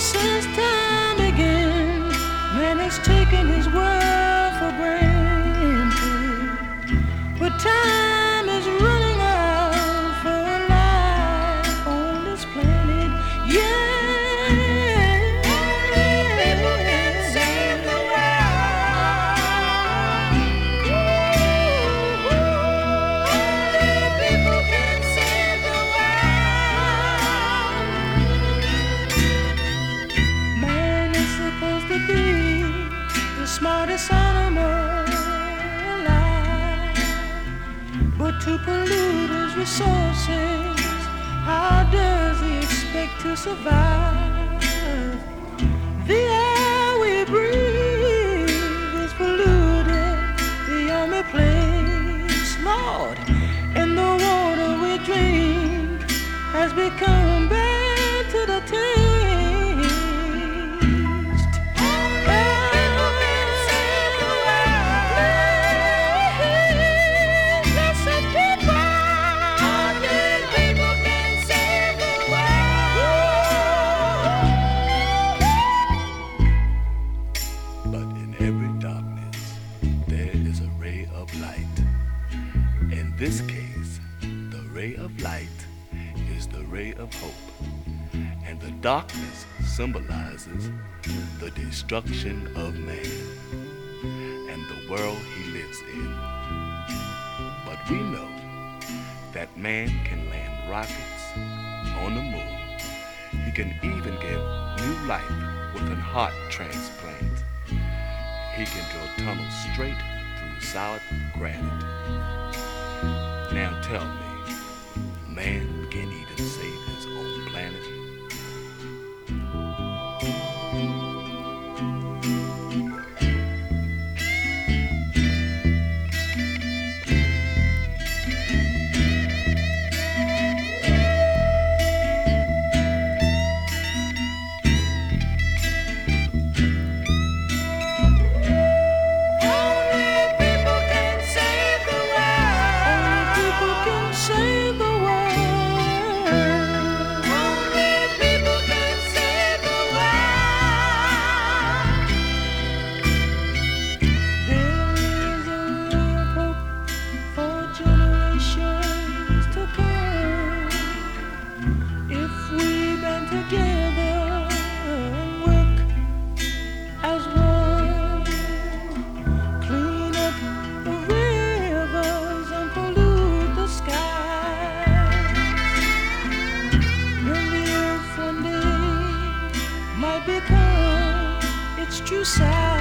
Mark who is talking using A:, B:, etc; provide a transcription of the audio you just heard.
A: since time began, man has taken his world for granted.
B: But time resources, how does he expect to survive? In this case, the ray of light is the ray of hope. And the darkness symbolizes the destruction of man and the world he lives in. But we know that man can land rockets on the moon. He can even give new life with a heart transplant. He can drill tunnels straight through solid granite. Now tell me, man You said.